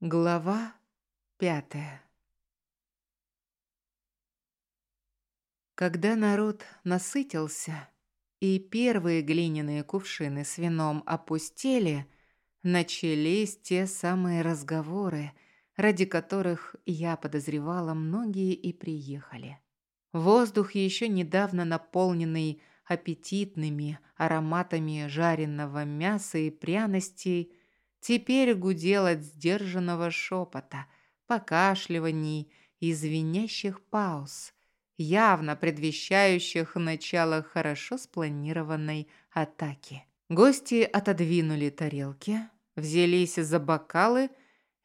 Глава пятая Когда народ насытился, и первые глиняные кувшины с вином опустели, начались те самые разговоры, ради которых, я подозревала, многие и приехали. Воздух, еще недавно наполненный аппетитными ароматами жареного мяса и пряностей, теперь гудел от сдержанного шепота, покашливаний и звенящих пауз, явно предвещающих начало хорошо спланированной атаки. Гости отодвинули тарелки, взялись за бокалы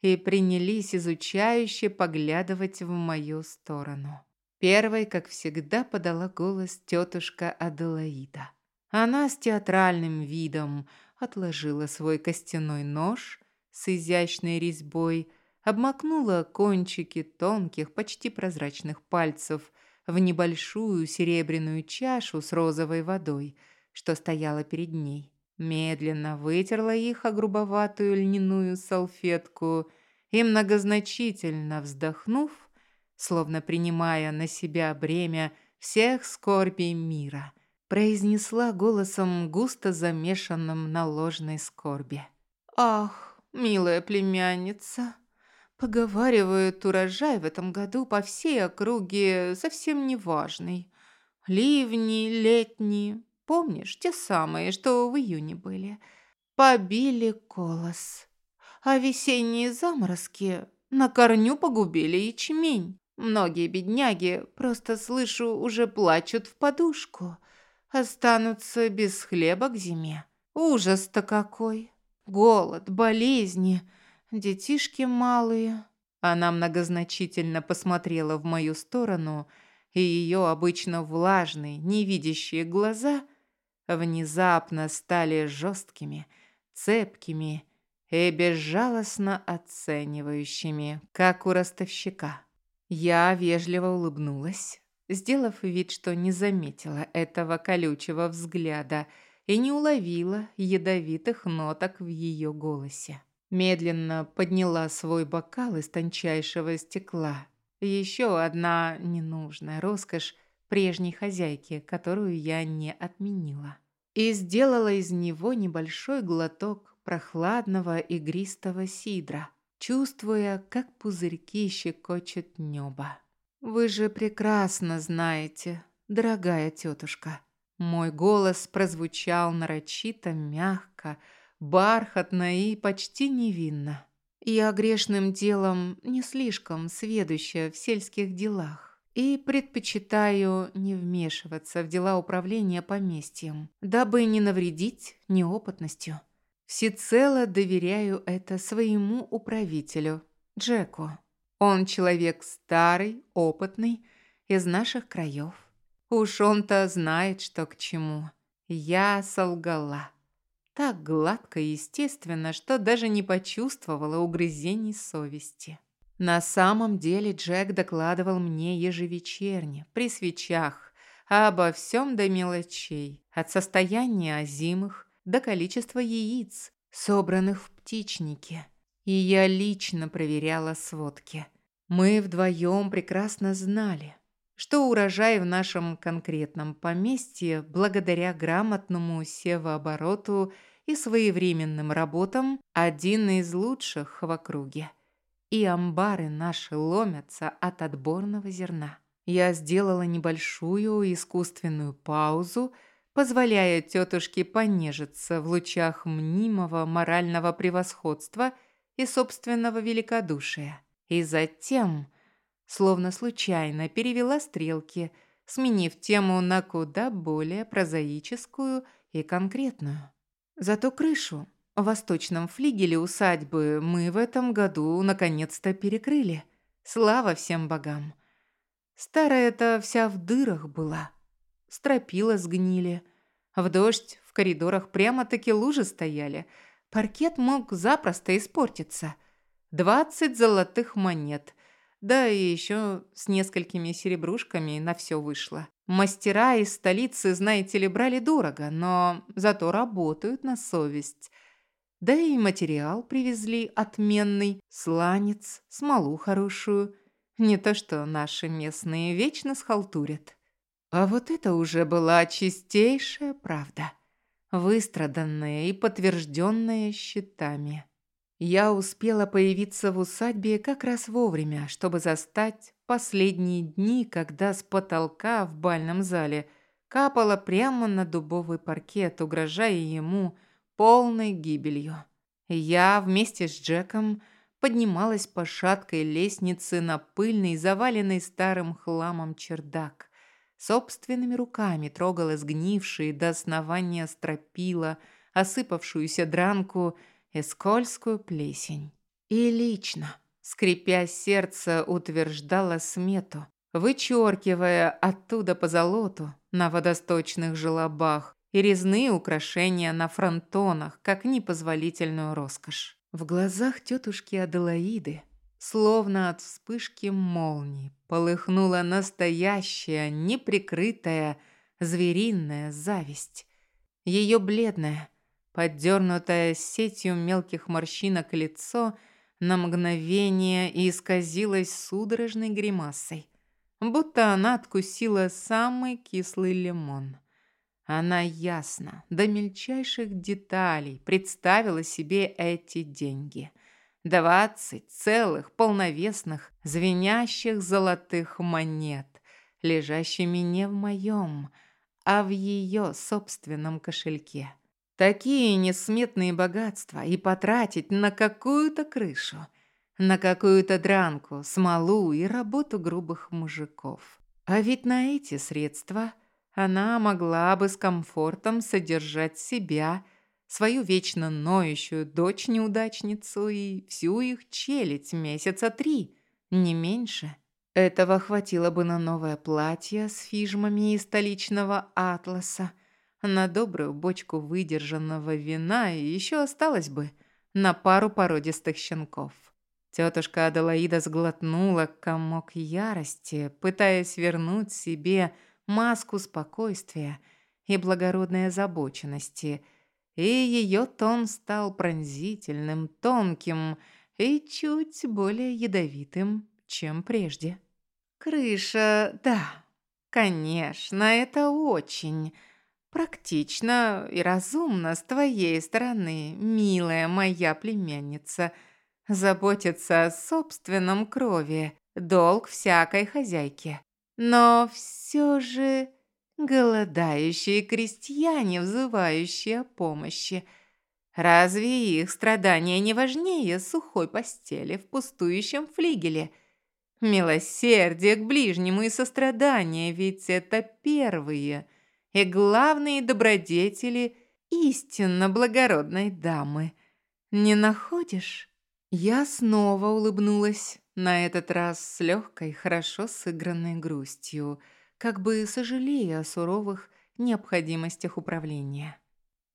и принялись изучающе поглядывать в мою сторону. Первой, как всегда, подала голос тетушка Аделаида. Она с театральным видом отложила свой костяной нож с изящной резьбой, обмакнула кончики тонких, почти прозрачных пальцев в небольшую серебряную чашу с розовой водой, что стояла перед ней. Медленно вытерла их о грубоватую льняную салфетку и, многозначительно вздохнув, словно принимая на себя бремя всех скорбей мира – произнесла голосом, густо замешанным на ложной скорби. «Ах, милая племянница, поговаривают, урожай в этом году по всей округе совсем неважный. Ливни летние, помнишь, те самые, что в июне были, побили колос, а весенние заморозки на корню погубили ячмень. Многие бедняги, просто слышу, уже плачут в подушку» останутся без хлеба к зиме. Ужас-то какой! Голод, болезни, детишки малые. Она многозначительно посмотрела в мою сторону, и ее обычно влажные, невидящие глаза внезапно стали жесткими, цепкими и безжалостно оценивающими, как у ростовщика. Я вежливо улыбнулась, сделав вид, что не заметила этого колючего взгляда и не уловила ядовитых ноток в ее голосе. Медленно подняла свой бокал из тончайшего стекла. Еще одна ненужная роскошь прежней хозяйки, которую я не отменила. И сделала из него небольшой глоток прохладного игристого сидра, чувствуя, как пузырьки щекочет небо. «Вы же прекрасно знаете, дорогая тетушка». Мой голос прозвучал нарочито, мягко, бархатно и почти невинно. Я грешным делом не слишком сведущая в сельских делах и предпочитаю не вмешиваться в дела управления поместьем, дабы не навредить неопытностью. Всецело доверяю это своему управителю, Джеку. Он человек старый, опытный, из наших краев. Уж он-то знает, что к чему. Я солгала. Так гладко и естественно, что даже не почувствовала угрызений совести. На самом деле Джек докладывал мне ежевечерне, при свечах, обо всем до мелочей, от состояния озимых до количества яиц, собранных в птичнике. И я лично проверяла сводки. Мы вдвоем прекрасно знали, что урожай в нашем конкретном поместье, благодаря грамотному севообороту и своевременным работам, один из лучших в округе. И амбары наши ломятся от отборного зерна. Я сделала небольшую искусственную паузу, позволяя тетушке понежиться в лучах мнимого морального превосходства и собственного великодушия. И затем, словно случайно, перевела стрелки, сменив тему на куда более прозаическую и конкретную. Зато крышу в восточном флигеле усадьбы мы в этом году наконец-то перекрыли. Слава всем богам. Старая-то вся в дырах была. Стропила сгнили. В дождь в коридорах прямо-таки лужи стояли. Паркет мог запросто испортиться. Двадцать золотых монет. Да и еще с несколькими серебрушками на все вышло. Мастера из столицы, знаете ли, брали дорого, но зато работают на совесть. Да и материал привезли отменный, сланец, смолу хорошую. Не то что наши местные вечно схалтурят. А вот это уже была чистейшая правда, выстраданная и подтвержденная счетами. Я успела появиться в усадьбе как раз вовремя, чтобы застать последние дни, когда с потолка в бальном зале капала прямо на дубовый паркет, угрожая ему полной гибелью. Я вместе с Джеком поднималась по шаткой лестнице на пыльный, заваленный старым хламом чердак. Собственными руками трогала сгнившие до основания стропила, осыпавшуюся дранку и скользкую плесень. И лично, скрипя сердце, утверждала смету, вычеркивая оттуда по золоту на водосточных желобах и резные украшения на фронтонах, как непозволительную роскошь. В глазах тетушки Аделаиды, словно от вспышки молнии, полыхнула настоящая, неприкрытая, звериная зависть. Ее бледное, поддернутое сетью мелких морщинок лицо на мгновение исказилось судорожной гримасой, будто она откусила самый кислый лимон. Она ясно, до мельчайших деталей представила себе эти деньги. Двадцать целых, полновесных, звенящих золотых монет, лежащими не в моем, а в ее собственном кошельке. Такие несметные богатства и потратить на какую-то крышу, на какую-то дранку, смолу и работу грубых мужиков. А ведь на эти средства – она могла бы с комфортом содержать себя, свою вечно ноющую дочь-неудачницу и всю их челядь месяца три, не меньше. Этого хватило бы на новое платье с фижмами из столичного атласа, на добрую бочку выдержанного вина и еще осталось бы на пару породистых щенков. Тетушка Аделаида сглотнула комок ярости, пытаясь вернуть себе маску спокойствия и благородной озабоченности, и ее тон стал пронзительным, тонким и чуть более ядовитым, чем прежде. «Крыша, да, конечно, это очень...» Практично и разумно с твоей стороны, милая моя племянница, заботиться о собственном крови, долг всякой хозяйки. Но все же голодающие крестьяне, взывающие о помощи. Разве их страдания не важнее сухой постели в пустующем флигеле? Милосердие к ближнему и сострадание, ведь это первые и главные добродетели истинно благородной дамы. Не находишь? Я снова улыбнулась на этот раз с легкой, хорошо сыгранной грустью, как бы сожалея о суровых необходимостях управления.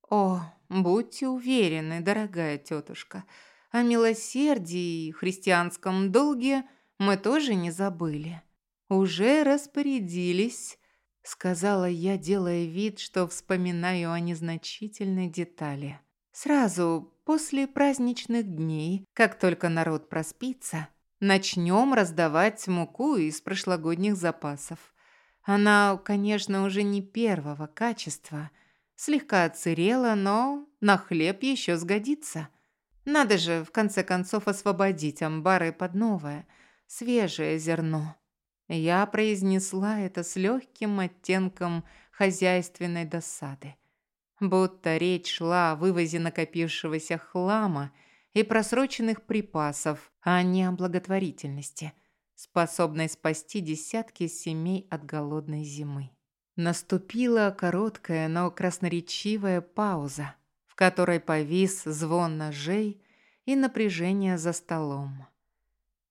«О, будьте уверены, дорогая тетушка, о милосердии и христианском долге мы тоже не забыли. Уже распорядились», — сказала я, делая вид, что вспоминаю о незначительной детали. «Сразу после праздничных дней, как только народ проспится, Начнем раздавать муку из прошлогодних запасов. Она, конечно, уже не первого качества. Слегка отсырела, но на хлеб еще сгодится. Надо же, в конце концов, освободить амбары под новое, свежее зерно. Я произнесла это с легким оттенком хозяйственной досады. Будто речь шла о вывозе накопившегося хлама – и просроченных припасов, а не о благотворительности, способной спасти десятки семей от голодной зимы. Наступила короткая, но красноречивая пауза, в которой повис звон ножей и напряжение за столом.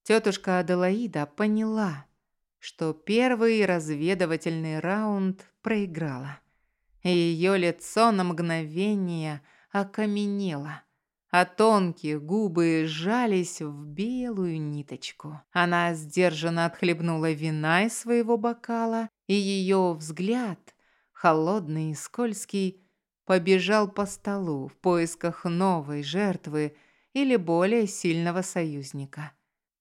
Тетушка Аделаида поняла, что первый разведывательный раунд проиграла, и ее лицо на мгновение окаменело – а тонкие губы сжались в белую ниточку. Она сдержанно отхлебнула вина из своего бокала, и ее взгляд, холодный и скользкий, побежал по столу в поисках новой жертвы или более сильного союзника.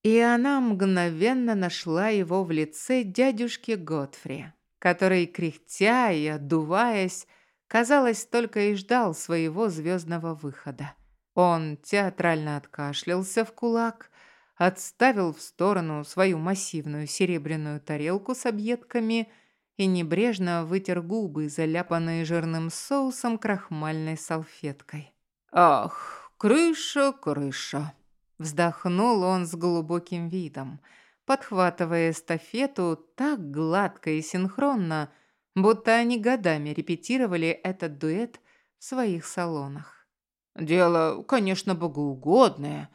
И она мгновенно нашла его в лице дядюшки Готфри, который, кряхтя и отдуваясь, казалось, только и ждал своего звездного выхода. Он театрально откашлялся в кулак, отставил в сторону свою массивную серебряную тарелку с объедками и небрежно вытер губы, заляпанные жирным соусом крахмальной салфеткой. «Ах, крыша, крыша!» Вздохнул он с глубоким видом, подхватывая эстафету так гладко и синхронно, будто они годами репетировали этот дуэт в своих салонах. «Дело, конечно, богоугодное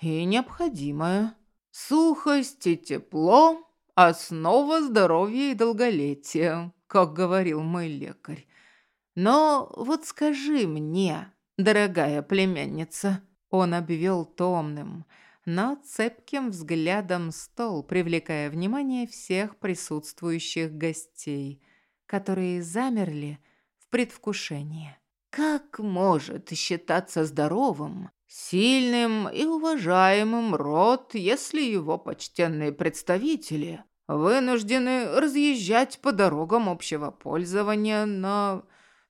и необходимое. Сухость и тепло – основа здоровья и долголетия, как говорил мой лекарь. Но вот скажи мне, дорогая племянница, он обвел томным, но цепким взглядом стол, привлекая внимание всех присутствующих гостей, которые замерли в предвкушении. Как может считаться здоровым, сильным и уважаемым род, если его почтенные представители вынуждены разъезжать по дорогам общего пользования на...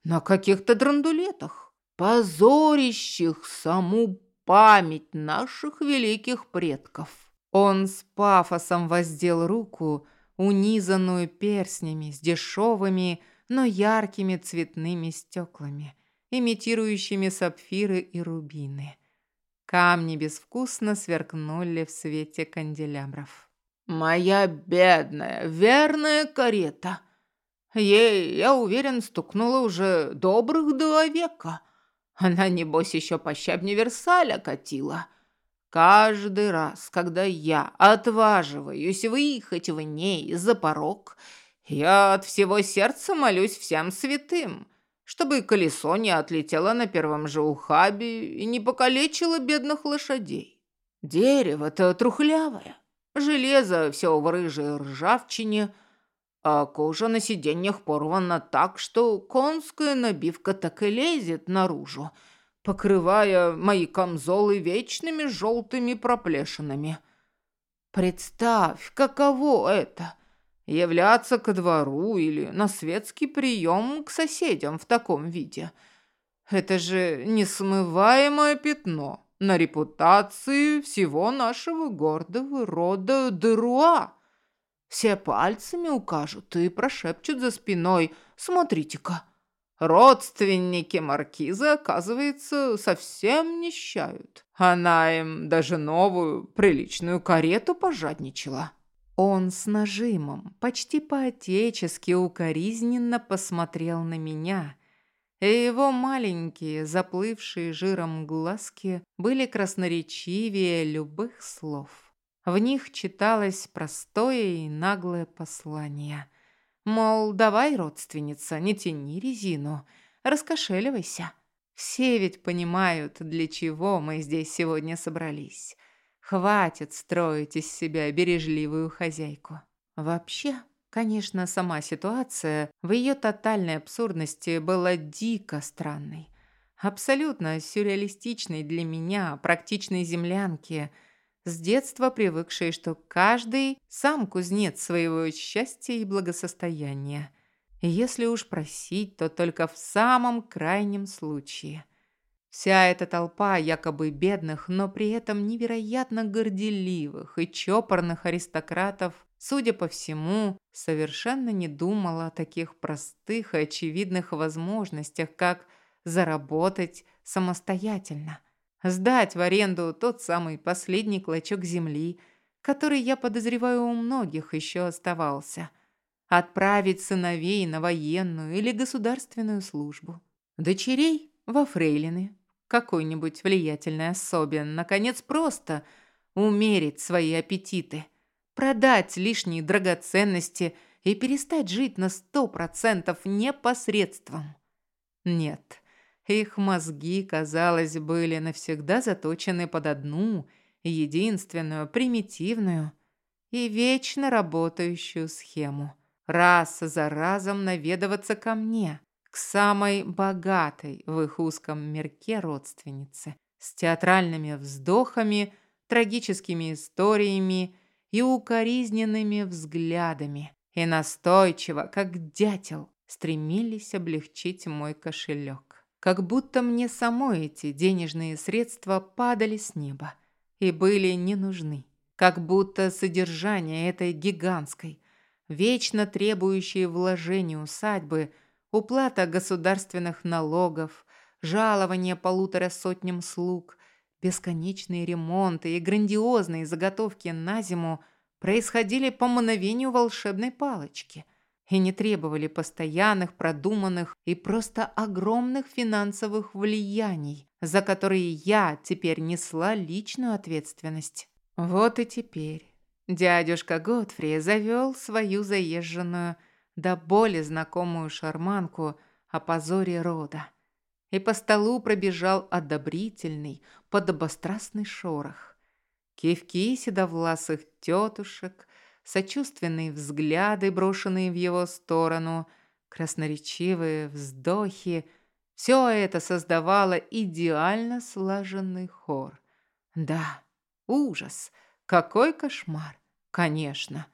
на каких-то драндулетах, позорящих саму память наших великих предков. Он с пафосом воздел руку, унизанную перстнями с дешевыми, но яркими цветными стеклами, имитирующими сапфиры и рубины. Камни безвкусно сверкнули в свете канделябров. «Моя бедная, верная карета! Ей, я уверен, стукнула уже добрых два века!» Она, небось, еще по щебне Версаля катила. Каждый раз, когда я отваживаюсь выехать в ней за порог, я от всего сердца молюсь всем святым, чтобы колесо не отлетело на первом же ухабе и не покалечило бедных лошадей. Дерево-то трухлявое, железо все в рыжей ржавчине — а кожа на сиденьях порвана так, что конская набивка так и лезет наружу, покрывая мои камзолы вечными желтыми проплешинами. Представь, каково это — являться ко двору или на светский прием к соседям в таком виде. Это же несмываемое пятно на репутации всего нашего гордого рода Деруа. Все пальцами укажут и прошепчут за спиной «Смотрите-ка». Родственники маркиза, оказывается, совсем нищают. Она им даже новую приличную карету пожадничала. Он с нажимом, почти по-отечески укоризненно посмотрел на меня, и его маленькие, заплывшие жиром глазки были красноречивее любых слов. В них читалось простое и наглое послание. Мол, давай, родственница, не тяни резину, раскошеливайся. Все ведь понимают, для чего мы здесь сегодня собрались. Хватит строить из себя бережливую хозяйку. Вообще, конечно, сама ситуация в ее тотальной абсурдности была дико странной. Абсолютно сюрреалистичной для меня, практичной землянки – с детства привыкшие, что каждый сам кузнец своего счастья и благосостояния. Если уж просить, то только в самом крайнем случае. Вся эта толпа якобы бедных, но при этом невероятно горделивых и чопорных аристократов, судя по всему, совершенно не думала о таких простых и очевидных возможностях, как заработать самостоятельно – Сдать в аренду тот самый последний клочок земли, который, я подозреваю, у многих еще оставался. Отправить сыновей на военную или государственную службу. Дочерей во фрейлины, какой-нибудь влиятельной особе. Наконец, просто умерить свои аппетиты, продать лишние драгоценности и перестать жить на сто процентов непосредством. Нет, их мозги, казалось, были навсегда заточены под одну, единственную, примитивную и вечно работающую схему. Раз за разом наведываться ко мне, самой богатой в их узком мирке родственнице, с театральными вздохами, трагическими историями и укоризненными взглядами, и настойчиво, как дятел, стремились облегчить мой кошелек. Как будто мне самой эти денежные средства падали с неба и были не нужны. Как будто содержание этой гигантской, вечно требующей вложения усадьбы, уплата государственных налогов, жалование полутора сотням слуг, бесконечные ремонты и грандиозные заготовки на зиму происходили по мановению волшебной палочки и не требовали постоянных, продуманных и просто огромных финансовых влияний, за которые я теперь несла личную ответственность. Вот и теперь дядюшка Готфри завел свою заезженную, до боли знакомую шарманку о позоре рода. И по столу пробежал одобрительный, подобострастный шорох. Кивки седовласых тетушек, сочувственные взгляды, брошенные в его сторону, красноречивые вздохи – все это создавало идеально слаженный хор. Да, ужас, какой кошмар! Конечно,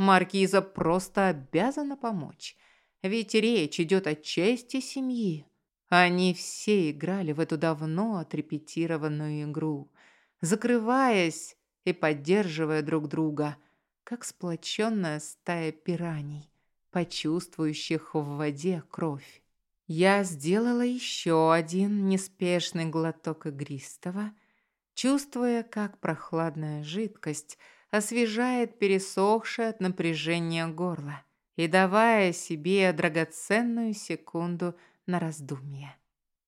маркиза просто обязана помочь, ведь речь идет о чести семьи. Они все играли в эту давно отрепетированную игру, закрываясь и поддерживая друг друга, как сплоченная стая пираний, почувствующих в воде кровь. Я сделала еще один неспешный глоток игристого, чувствуя, как прохладная жидкость – освежает пересохшее от напряжения горло и давая себе драгоценную секунду на раздумье.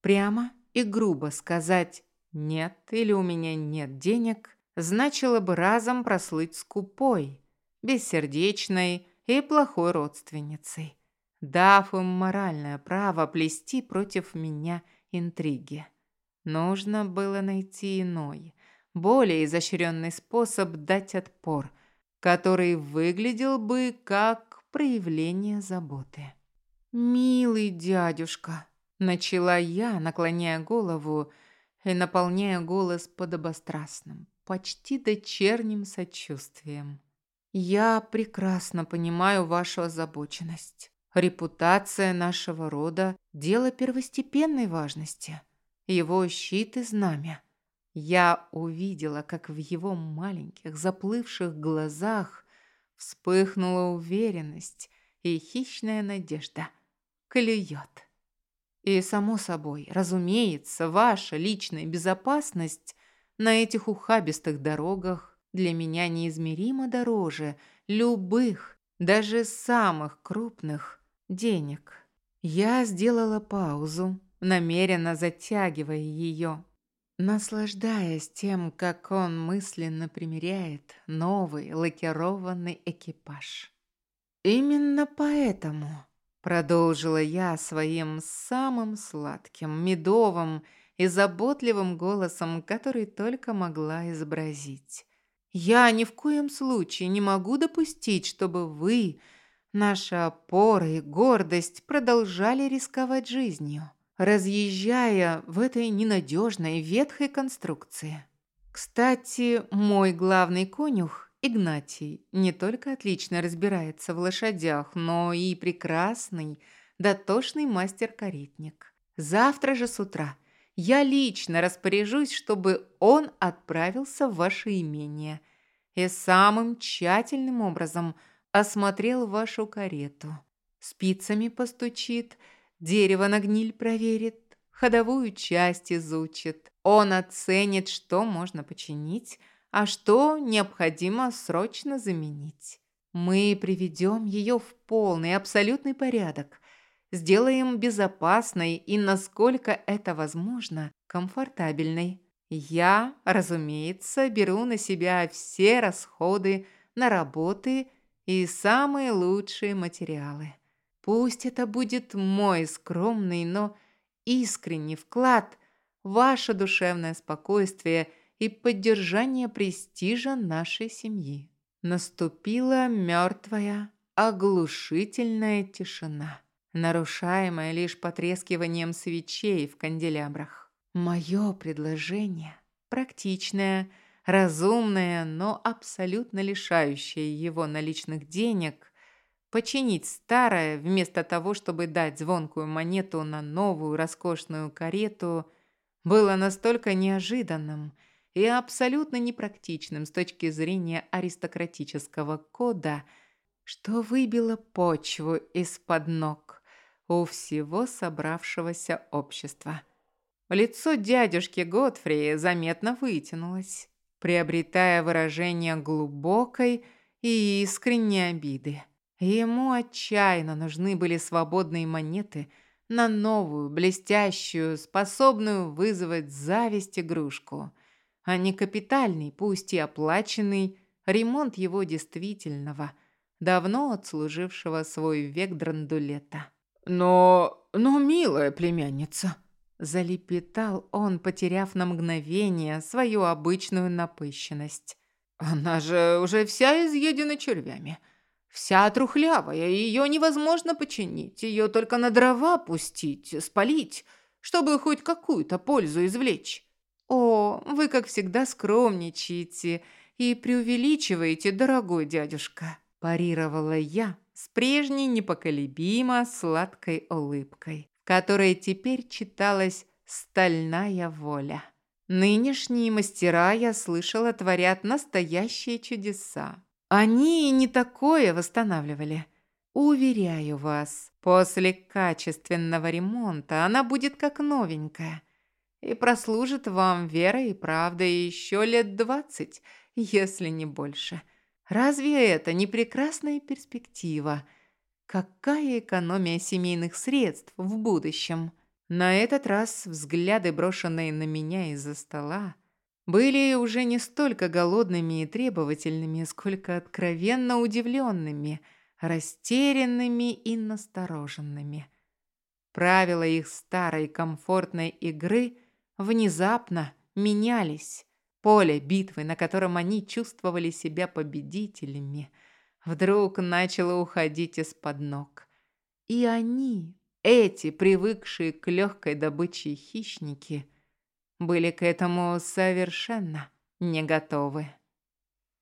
Прямо и грубо сказать «нет» или «у меня нет денег» значило бы разом прослыть скупой, бессердечной и плохой родственницей, дав им моральное право плести против меня интриги. Нужно было найти иной, более изощренный способ дать отпор, который выглядел бы как проявление заботы. «Милый дядюшка», — начала я, наклоняя голову и наполняя голос подобострастным, почти дочерним сочувствием. «Я прекрасно понимаю вашу озабоченность. Репутация нашего рода – дело первостепенной важности. Его щит и знамя. Я увидела, как в его маленьких заплывших глазах вспыхнула уверенность и хищная надежда. Клюет. И, само собой, разумеется, ваша личная безопасность на этих ухабистых дорогах для меня неизмеримо дороже любых, даже самых крупных денег. Я сделала паузу, намеренно затягивая ее наслаждаясь тем, как он мысленно примеряет новый лакированный экипаж. «Именно поэтому», — продолжила я своим самым сладким, медовым и заботливым голосом, который только могла изобразить, «я ни в коем случае не могу допустить, чтобы вы, наша опора и гордость, продолжали рисковать жизнью» разъезжая в этой ненадежной ветхой конструкции. Кстати, мой главный конюх, Игнатий, не только отлично разбирается в лошадях, но и прекрасный, дотошный мастер-каретник. Завтра же с утра я лично распоряжусь, чтобы он отправился в ваше имение и самым тщательным образом осмотрел вашу карету. Спицами постучит – Дерево на гниль проверит, ходовую часть изучит. Он оценит, что можно починить, а что необходимо срочно заменить. Мы приведем ее в полный, абсолютный порядок. Сделаем безопасной и, насколько это возможно, комфортабельной. Я, разумеется, беру на себя все расходы на работы и самые лучшие материалы. Пусть это будет мой скромный, но искренний вклад в ваше душевное спокойствие и поддержание престижа нашей семьи. Наступила мертвая, оглушительная тишина. нарушаемое лишь потрескиванием свечей в канделябрах. Мое предложение практичное, разумное, но абсолютно лишающее его наличных денег, починить старое вместо того, чтобы дать звонкую монету на новую роскошную карету, было настолько неожиданным и абсолютно непрактичным с точки зрения аристократического кода, что выбило почву из-под ног у всего собравшегося общества. Лицо дядюшки Готфри заметно вытянулось, приобретая выражение глубокой и искренней обиды. Ему отчаянно нужны были свободные монеты на новую, блестящую, способную вызвать зависть игрушку, а не капитальный, пусть и оплаченный, ремонт его действительного, давно отслужившего свой век драндулета. «Но... но, милая племянница», Залепетал он, потеряв на мгновение свою обычную напыщенность. «Она же уже вся изъедена червями. Вся трухлявая, ее невозможно починить. Ее только на дрова пустить, спалить, чтобы хоть какую-то пользу извлечь». «О, вы, как всегда, скромничаете и преувеличиваете, дорогой дядюшка», парировала я с прежней непоколебимо сладкой улыбкой которой теперь читалась «Стальная воля». Нынешние мастера, я слышала, творят настоящие чудеса. Они не такое восстанавливали. Уверяю вас, после качественного ремонта она будет как новенькая и прослужит вам верой и правдой еще лет двадцать, если не больше. Разве это не прекрасная перспектива – Какая экономия семейных средств в будущем? На этот раз взгляды, брошенные на меня из-за стола, были уже не столько голодными и требовательными, сколько откровенно удивленными, растерянными и настороженными. Правила их старой комфортной игры внезапно менялись. Поле битвы, на котором они чувствовали себя победителями – вдруг начало уходить из-под ног. И они, эти привыкшие к легкой добыче хищники, были к этому совершенно не готовы.